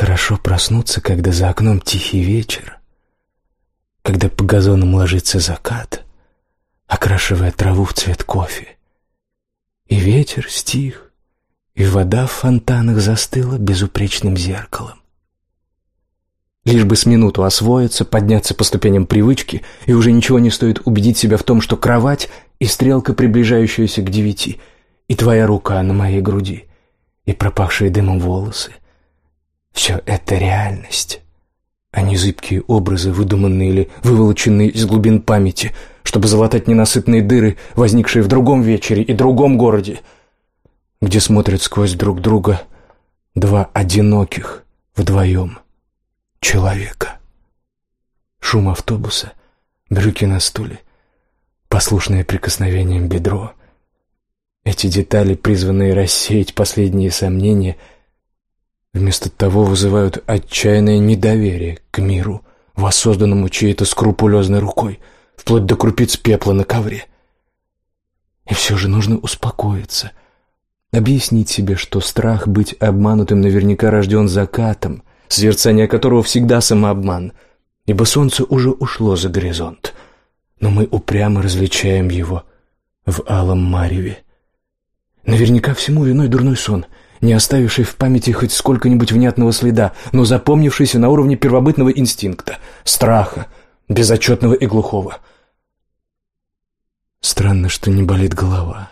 Хорошо проснуться, когда за окном тихий вечер, когда по газонам ложится закат, окрашивая траву в цвет кофе. И ветер стих, и вода в фонтанах застыла безупречным зеркалом. Лишь бы с минуту освоиться, подняться по ступеням привычки, и уже ничего не стоит убедить себя в том, что кровать и стрелка, приближающаяся к девяти, и твоя рука на моей груди, и пропахшие дымом волосы. Все это реальность, а не зыбкие образы, выдуманные или выволоченные из глубин памяти, чтобы залатать ненасытные дыры, возникшие в другом вечере и другом городе, где смотрят сквозь друг друга два одиноких вдвоем человека. Шум автобуса, брюки на стуле, послушное прикосновением бедро. Эти детали, призванные рассеять последние сомнения, вместо того вызывают отчаянное недоверие к миру, воссозданному чьей-то скрупулезной рукой, вплоть до крупиц пепла на ковре. И все же нужно успокоиться, объяснить себе, что страх быть обманутым наверняка рожден закатом, созерцание которого всегда самообман, ибо солнце уже ушло за горизонт, но мы упрямо различаем его в алом мареве. Наверняка всему виной дурной сон, не оставивший в памяти хоть сколько-нибудь внятного следа, но запомнившийся на уровне первобытного инстинкта, страха, безотчетного и глухого. Странно, что не болит голова,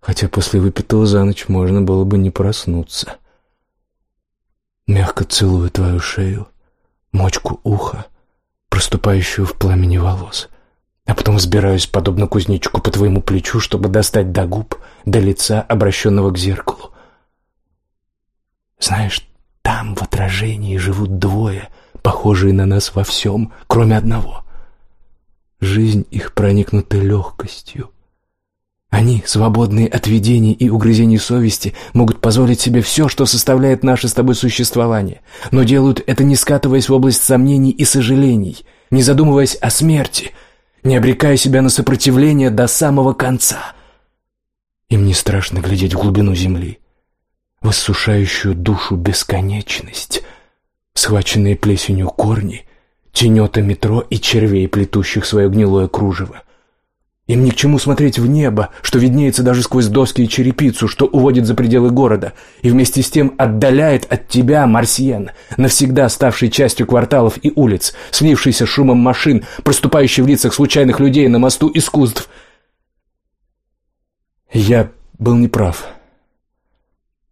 хотя после выпитого за ночь можно было бы не проснуться. Мягко целую твою шею, мочку уха, проступающую в пламени волос, а потом взбираюсь, подобно кузнечику, по твоему плечу, чтобы достать до губ, до лица, обращенного к зеркалу. Знаешь, там в отражении живут двое, похожие на нас во всем, кроме одного. Жизнь их проникнута легкостью, они, свободные от видений и угрызений совести, могут позволить себе все, что составляет наше с тобой существование, но делают это не скатываясь в область сомнений и сожалений, не задумываясь о смерти, не обрекая себя на сопротивление до самого конца. Им не страшно глядеть в глубину земли, в иссушающую душу бесконечность, схваченные плесенью корни, тенета метро и червей, плетущих свое гнилое кружево — им ни к чему смотреть в небо, что виднеется даже сквозь доски и черепицу, что уводит за пределы города, и вместе с тем отдаляет от тебя, Марсиен, навсегда ставший частью кварталов и улиц, слившийся шумом машин, проступающий в лицах случайных людей на мосту искусств. Я был неправ.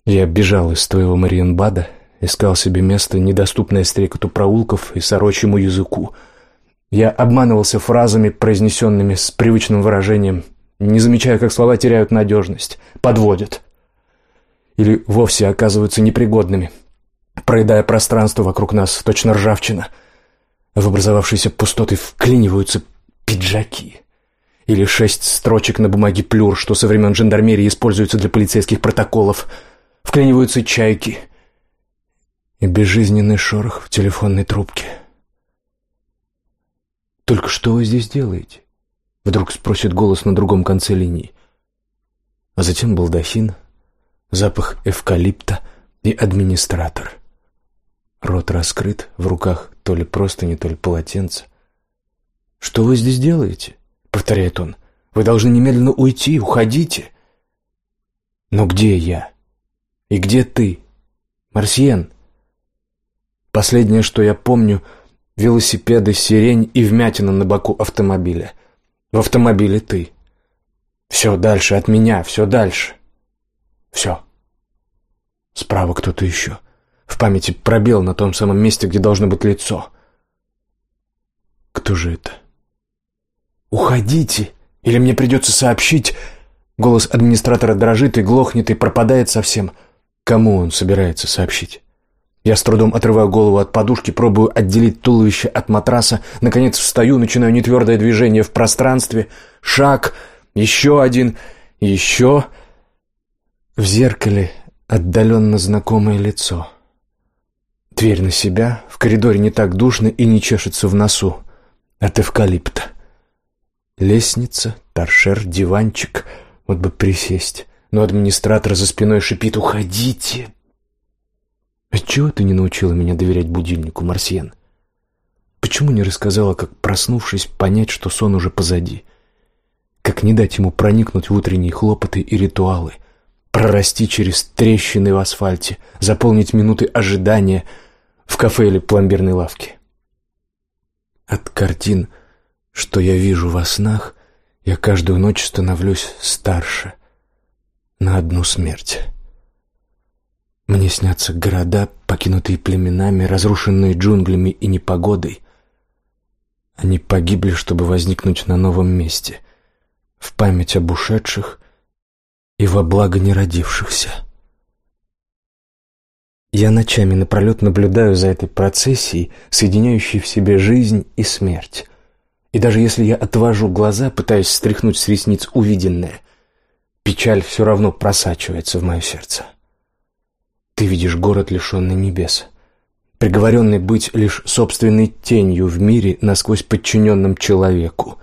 Я бежал из твоего Мариенбада, искал себе место, недоступное стрекоту проулков и сорочьему языку — я обманывался фразами, произнесенными с привычным выражением, не замечая, как слова теряют надежность, подводят. Или вовсе оказываются непригодными, проедая пространство вокруг нас, точно ржавчина. В образовавшиеся пустоты вклиниваются пиджаки. Или шесть строчек на бумаге плюр, что со времен жандармерии используются для полицейских протоколов. Вклиниваются чайки. И безжизненный шорох в телефонной трубке — «Только что вы здесь делаете?» Вдруг спросит голос на другом конце линии. А затем балдахин, запах эвкалипта и администратор. Рот раскрыт, в руках то ли просто, не то ли полотенце. «Что вы здесь делаете?» — повторяет он. «Вы должны немедленно уйти, уходите». «Но где я? И где ты? Марсиен?» Последнее, что я помню — велосипеды, сирень и вмятина на боку автомобиля. В автомобиле ты. Все дальше от меня, все дальше. Все. Справа кто-то еще. В памяти пробел на том самом месте, где должно быть лицо. Кто же это? «Уходите, или мне придется сообщить...» Голос администратора дрожит и глохнет, и пропадает совсем. Кому он собирается сообщить? Я с трудом отрываю голову от подушки, пробую отделить туловище от матраса. Наконец встаю, начинаю нетвердое движение в пространстве. Шаг, еще один, еще... В зеркале отдаленно знакомое лицо. Дверь на себя, в коридоре не так душно и не чешется в носу. От эвкалипта. Лестница, торшер, диванчик. Вот бы присесть. Но администратор за спиной шипит «Уходите!» Отчего ты не научила меня доверять будильнику, Марсьен? Почему не рассказала, как, проснувшись, понять, что сон уже позади? Как не дать ему проникнуть в утренние хлопоты и ритуалы, прорасти через трещины в асфальте, заполнить минуты ожидания в кафе или пломбирной лавке? От картин, что я вижу во снах, я каждую ночь становлюсь старше на одну смерть. Мне снятся города, покинутые племенами, разрушенные джунглями и непогодой. Они погибли, чтобы возникнуть на новом месте, в память об ушедших и во благо неродившихся. Я ночами напролет наблюдаю за этой процессией, соединяющей в себе жизнь и смерть. И даже если я отвожу глаза, пытаясь стряхнуть с ресниц увиденное, печаль все равно просачивается в мое сердце. Ты видишь город, лишенный небес, приговоренный быть лишь собственной тенью в мире, насквозь подчиненном человеку.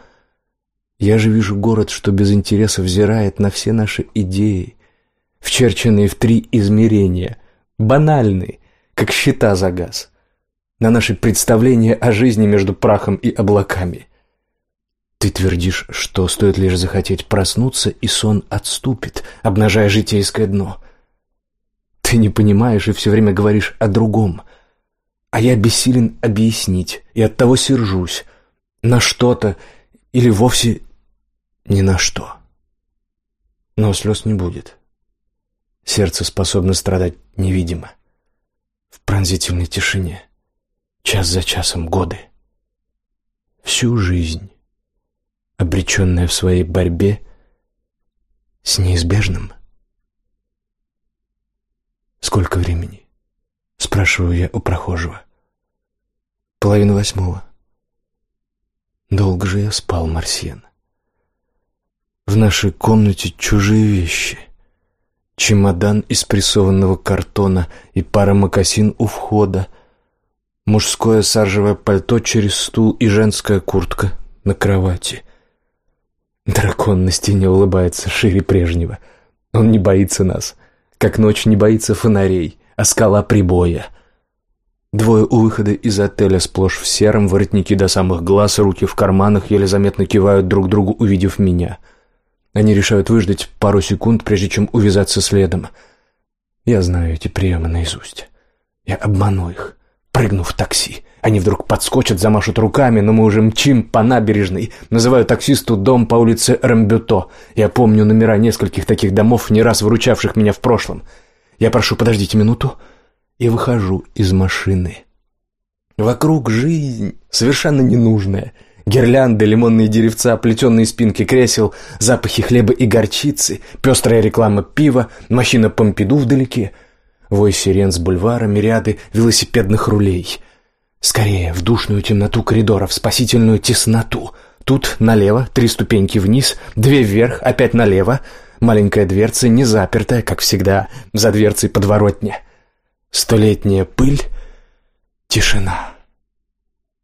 Я же вижу город, что без интереса взирает на все наши идеи, вчерченные в три измерения, банальные, как счета за газ, на наши представления о жизни между прахом и облаками. Ты твердишь, что стоит лишь захотеть проснуться, и сон отступит, обнажая житейское дно — ты не понимаешь и все время говоришь о другом. А я бессилен объяснить, и оттого сержусь. На что-то или вовсе ни на что. Но слез не будет. Сердце способно страдать невидимо. В пронзительной тишине. Час за часом годы. Всю жизнь, обреченная в своей борьбе с неизбежным. «Сколько времени?» — спрашиваю я у прохожего. «Половина восьмого». Долго же я спал, Марсиан. В нашей комнате чужие вещи. Чемодан из прессованного картона и пара мокасин у входа. Мужское саржевое пальто через стул и женская куртка на кровати. Дракон на стене улыбается шире прежнего. Он не боится нас как ночь не боится фонарей, а скала прибоя. Двое у выхода из отеля сплошь в сером, воротники до самых глаз, руки в карманах, еле заметно кивают друг другу, увидев меня. Они решают выждать пару секунд, прежде чем увязаться следом. Я знаю эти приемы наизусть. Я обману их, прыгну в такси. Они вдруг подскочат, замашут руками, но мы уже мчим по набережной. Называю таксисту дом по улице Рамбюто. Я помню номера нескольких таких домов, не раз выручавших меня в прошлом. Я прошу, подождите минуту, и выхожу из машины. Вокруг жизнь совершенно ненужная. Гирлянды, лимонные деревца, плетеные спинки кресел, запахи хлеба и горчицы, пестрая реклама пива, машина Помпиду вдалеке, вой сирен с бульвара, мириады велосипедных рулей — Скорее, в душную темноту коридора, в спасительную тесноту. Тут налево, три ступеньки вниз, две вверх, опять налево. Маленькая дверца, не запертая, как всегда, за дверцей подворотня. Столетняя пыль, тишина.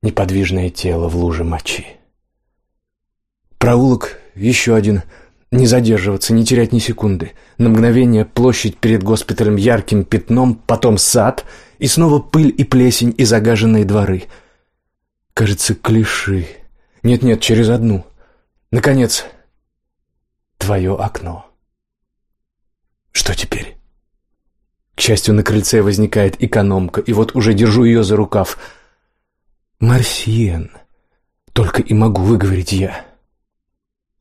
Неподвижное тело в луже мочи. Проулок, еще один — не задерживаться, не терять ни секунды. На мгновение площадь перед госпиталем ярким пятном, потом сад, и снова пыль и плесень и загаженные дворы. Кажется, клиши. Нет-нет, через одну. Наконец, твое окно. Что теперь? К счастью, на крыльце возникает экономка, и вот уже держу ее за рукав. «Марсиен», — только и могу выговорить я.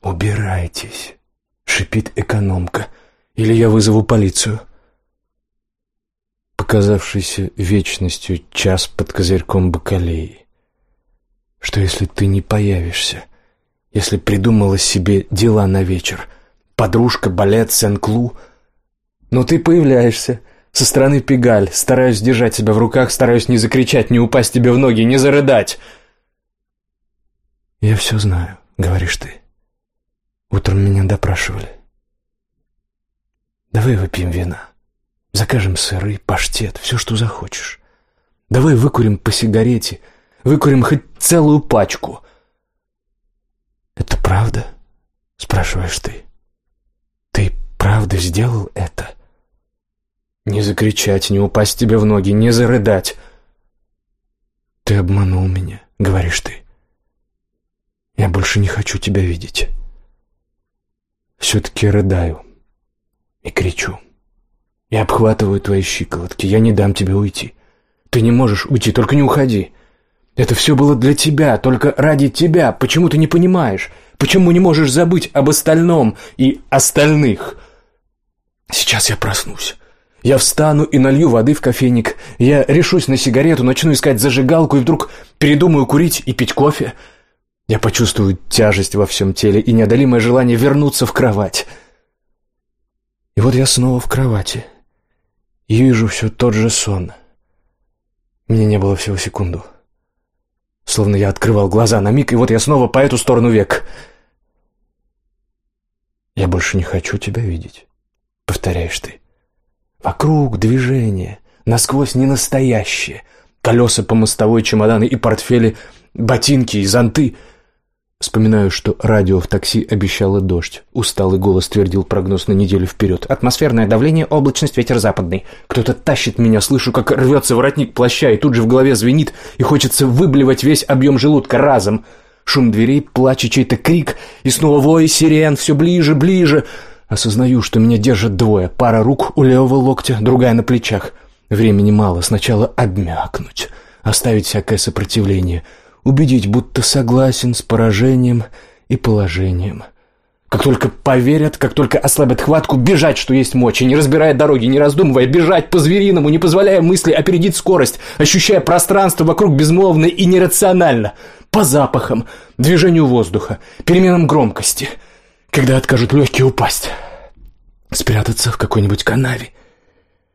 «Убирайтесь», — шипит экономка, — «или я вызову полицию». Показавшийся вечностью час под козырьком бакалеи. Что если ты не появишься? Если придумала себе дела на вечер? Подружка, балет, Сен-Клу? Но ты появляешься. Со стороны Пегаль. Стараюсь держать себя в руках, стараюсь не закричать, не упасть тебе в ноги, не зарыдать. «Я все знаю», — говоришь ты. Утром меня допрашивали. Давай выпьем вина. Закажем сыры, паштет, все, что захочешь. Давай выкурим по сигарете, выкурим хоть целую пачку. Это правда? Спрашиваешь ты. Ты правда сделал это? Не закричать, не упасть тебе в ноги, не зарыдать. Ты обманул меня, говоришь ты. Я больше не хочу тебя видеть. Все-таки рыдаю и кричу. Я обхватываю твои щиколотки, я не дам тебе уйти. Ты не можешь уйти, только не уходи. Это все было для тебя, только ради тебя. Почему ты не понимаешь? Почему не можешь забыть об остальном и остальных? Сейчас я проснусь. Я встану и налью воды в кофейник. Я решусь на сигарету, начну искать зажигалку и вдруг передумаю курить и пить кофе. Я почувствую тяжесть во всем теле и неодолимое желание вернуться в кровать. И вот я снова в кровати. И вижу все тот же сон. Мне не было всего секунду. Словно я открывал глаза на миг, и вот я снова по эту сторону век. «Я больше не хочу тебя видеть», — повторяешь ты. Вокруг движение, насквозь ненастоящее. Колеса по мостовой, чемоданы и портфели, ботинки и зонты — Вспоминаю, что радио в такси обещало дождь. Усталый голос твердил прогноз на неделю вперед. Атмосферное давление, облачность, ветер западный. Кто-то тащит меня, слышу, как рвется воротник плаща, и тут же в голове звенит, и хочется выблевать весь объем желудка разом. Шум дверей, плач и чей-то крик, и снова вой сирен, все ближе, ближе. Осознаю, что меня держат двое. Пара рук у левого локтя, другая на плечах. Времени мало, сначала обмякнуть, оставить всякое сопротивление — убедить, будто согласен с поражением и положением. Как только поверят, как только ослабят хватку, бежать, что есть мочи, не разбирая дороги, не раздумывая, бежать по-звериному, не позволяя мысли опередить скорость, ощущая пространство вокруг безмолвно и нерационально, по запахам, движению воздуха, переменам громкости, когда откажут легкие упасть, спрятаться в какой-нибудь канаве,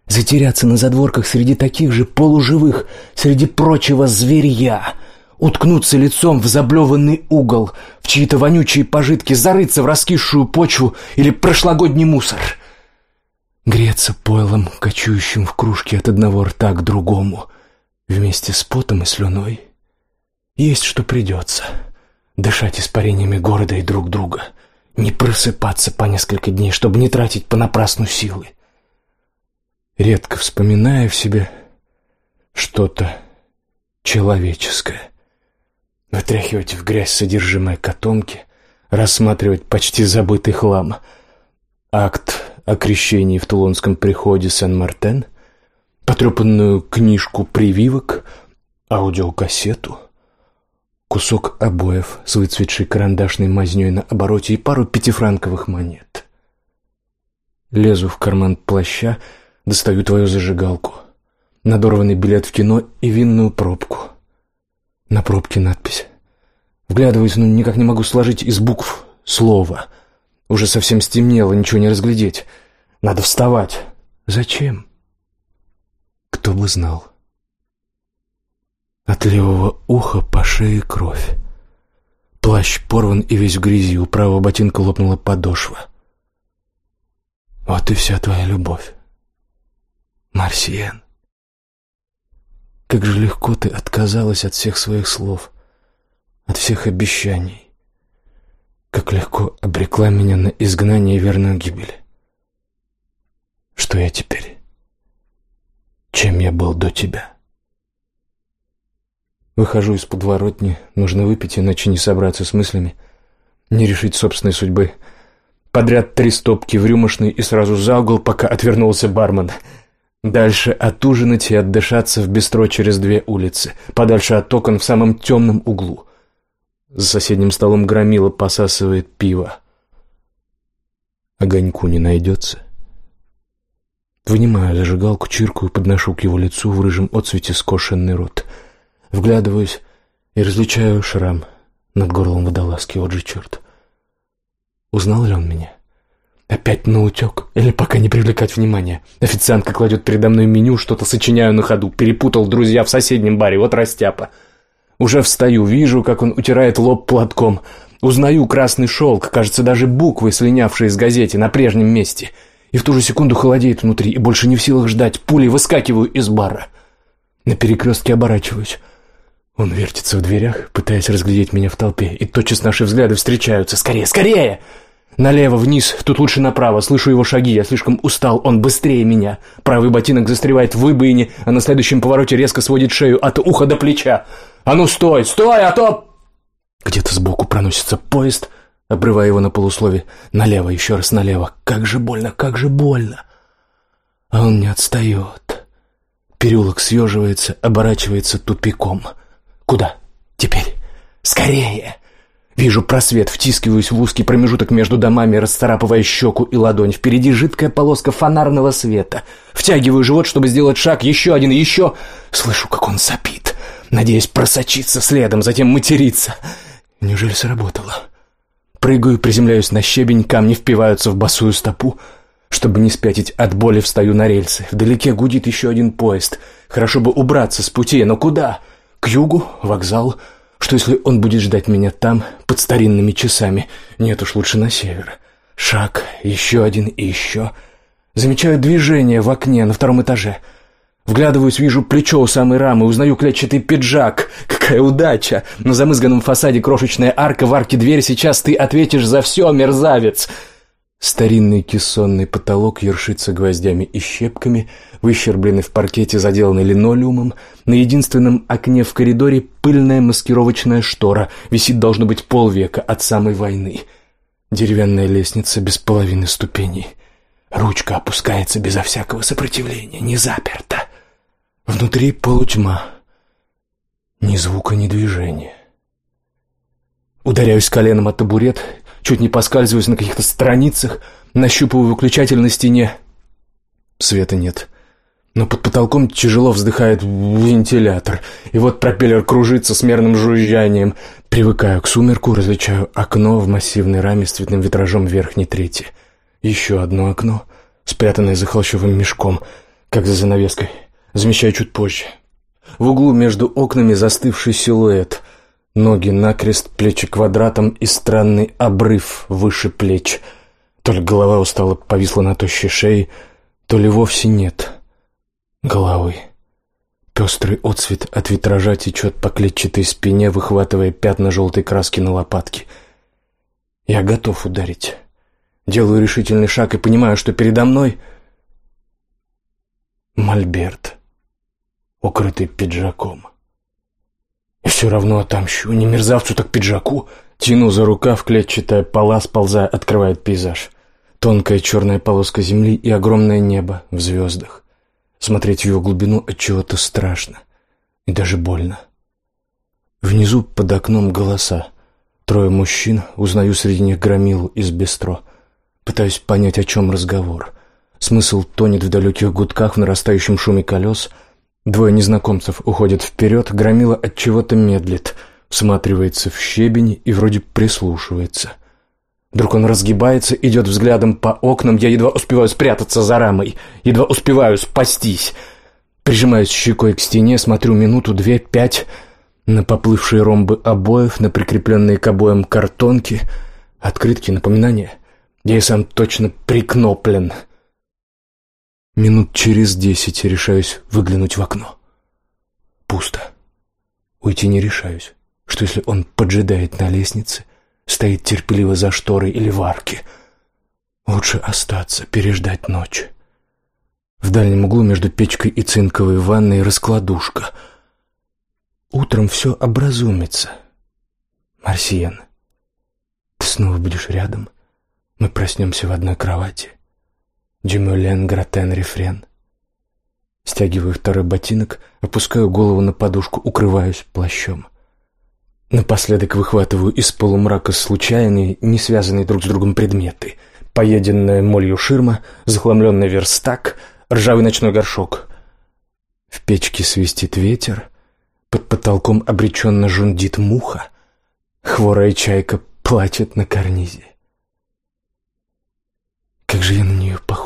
затеряться на задворках среди таких же полуживых, среди прочего зверья — уткнуться лицом в заблеванный угол, в чьи-то вонючие пожитки, зарыться в раскисшую почву или прошлогодний мусор. Греться пойлом, кочующим в кружке от одного рта к другому, вместе с потом и слюной. Есть что придется. Дышать испарениями города и друг друга. Не просыпаться по несколько дней, чтобы не тратить понапрасну силы. Редко вспоминая в себе что-то человеческое вытряхивать в грязь содержимое котомки, рассматривать почти забытый хлам. Акт о крещении в Тулонском приходе Сен-Мартен, потрепанную книжку прививок, аудиокассету, кусок обоев с выцветшей карандашной мазнёй на обороте и пару пятифранковых монет. Лезу в карман плаща, достаю твою зажигалку, надорванный билет в кино и винную пробку — на пробке надпись. Вглядываюсь, но никак не могу сложить из букв слово. Уже совсем стемнело, ничего не разглядеть. Надо вставать. Зачем? Кто бы знал. От левого уха по шее кровь. Плащ порван и весь в грязи, у правого ботинка лопнула подошва. Вот и вся твоя любовь. Марсиен. Как же легко ты отказалась от всех своих слов, от всех обещаний. Как легко обрекла меня на изгнание и верную гибель. Что я теперь? Чем я был до тебя? Выхожу из подворотни, нужно выпить, иначе не собраться с мыслями, не решить собственной судьбы. Подряд три стопки в рюмошной и сразу за угол, пока отвернулся бармен — Дальше отужинать и отдышаться в бистро через две улицы, подальше от окон в самом темном углу. За соседним столом громила посасывает пиво. Огоньку не найдется. Вынимаю зажигалку, чиркую, подношу к его лицу в рыжем отцвете скошенный рот. Вглядываюсь и различаю шрам над горлом водолазки, вот же черт. Узнал ли он меня? Опять наутек? Или пока не привлекать внимания? Официантка кладет передо мной меню, что-то сочиняю на ходу. Перепутал друзья в соседнем баре, вот растяпа. Уже встаю, вижу, как он утирает лоб платком. Узнаю красный шелк, кажется, даже буквы, слинявшие из газете, на прежнем месте. И в ту же секунду холодеет внутри, и больше не в силах ждать. Пулей выскакиваю из бара. На перекрестке оборачиваюсь. Он вертится в дверях, пытаясь разглядеть меня в толпе, и тотчас наши взгляды встречаются. «Скорее, скорее!» Налево, вниз, тут лучше направо. Слышу его шаги, я слишком устал, он быстрее меня. Правый ботинок застревает в выбоине, а на следующем повороте резко сводит шею от уха до плеча. «А ну стой, стой, а то...» Где-то сбоку проносится поезд, обрывая его на полуслове. Налево, еще раз налево. Как же больно, как же больно. А он не отстает. Переулок съеживается, оборачивается тупиком. Куда? Теперь? Скорее! Вижу просвет, втискиваюсь в узкий промежуток между домами, расцарапывая щеку и ладонь. Впереди жидкая полоска фонарного света. Втягиваю живот, чтобы сделать шаг, еще один, еще. Слышу, как он сопит, надеясь просочиться следом, затем материться. Неужели сработало? Прыгаю, приземляюсь на щебень, камни впиваются в босую стопу. Чтобы не спятить от боли, встаю на рельсы. Вдалеке гудит еще один поезд. Хорошо бы убраться с пути, но куда? К югу? Вокзал? Что если он будет ждать меня там, под старинными часами? Нет уж, лучше на север. Шаг, еще один и еще. Замечаю движение в окне на втором этаже. Вглядываюсь, вижу плечо у самой рамы, узнаю клетчатый пиджак. Какая удача! На замызганном фасаде крошечная арка, в арке дверь. Сейчас ты ответишь за все, мерзавец!» Старинный кессонный потолок ершится гвоздями и щепками, выщербленный в паркете, заделанный линолеумом. На единственном окне в коридоре пыльная маскировочная штора, висит, должно быть, полвека от самой войны. Деревянная лестница без половины ступеней. Ручка опускается безо всякого сопротивления, не заперта. Внутри полутьма. Ни звука, ни движения. Ударяюсь коленом о табурет чуть не поскальзываюсь на каких-то страницах, нащупываю выключатель на стене. Света нет. Но под потолком тяжело вздыхает вентилятор, и вот пропеллер кружится с мерным жужжанием. Привыкаю к сумерку, различаю окно в массивной раме с цветным витражом верхней трети. Еще одно окно, спрятанное за холщовым мешком, как за занавеской. Замечаю чуть позже. В углу между окнами застывший силуэт — Ноги накрест, плечи квадратом и странный обрыв выше плеч. То ли голова устало повисла на тощей шее, то ли вовсе нет головы. Пестрый отцвет от витража течет по клетчатой спине, выхватывая пятна желтой краски на лопатке. Я готов ударить. Делаю решительный шаг и понимаю, что передо мной мольберт, укрытый пиджаком. И все равно отомщу, не мерзавцу, так пиджаку. Тяну за рукав, клетчатая пола, сползая, открывает пейзаж. Тонкая черная полоска земли и огромное небо в звездах. Смотреть в его глубину от чего-то страшно и даже больно. Внизу под окном голоса. Трое мужчин, узнаю среди них громилу из бистро. Пытаюсь понять, о чем разговор. Смысл тонет в далеких гудках, в нарастающем шуме колес — Двое незнакомцев уходят вперед, громила от чего-то медлит, всматривается в щебень и вроде прислушивается. Вдруг он разгибается, идет взглядом по окнам, я едва успеваю спрятаться за рамой, едва успеваю спастись. Прижимаюсь щекой к стене, смотрю минуту, две, пять, на поплывшие ромбы обоев, на прикрепленные к обоям картонки, открытки, напоминания. Я и сам точно прикноплен — Минут через десять решаюсь выглянуть в окно. Пусто. Уйти не решаюсь. Что если он поджидает на лестнице, стоит терпеливо за шторой или в арке? Лучше остаться, переждать ночь. В дальнем углу между печкой и цинковой ванной раскладушка. Утром все образумится. Марсиен, ты снова будешь рядом. Мы проснемся в одной кровати. Дюмюлен, гратен, рефрен. Стягиваю второй ботинок, опускаю голову на подушку, укрываюсь плащом. Напоследок выхватываю из полумрака случайные, не связанные друг с другом предметы. Поеденная молью ширма, захламленный верстак, ржавый ночной горшок. В печке свистит ветер, под потолком обреченно жундит муха, хворая чайка плачет на карнизе.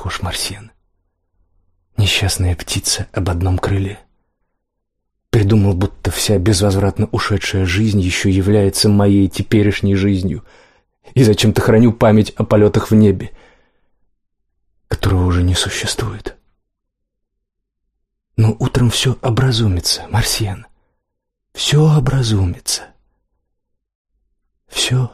Похож, Марсиан. Несчастная птица об одном крыле. Придумал, будто вся безвозвратно ушедшая жизнь еще является моей теперешней жизнью, и зачем-то храню память о полетах в небе, которого уже не существует. Но утром все образумится, Марсиан. Все образумится. Все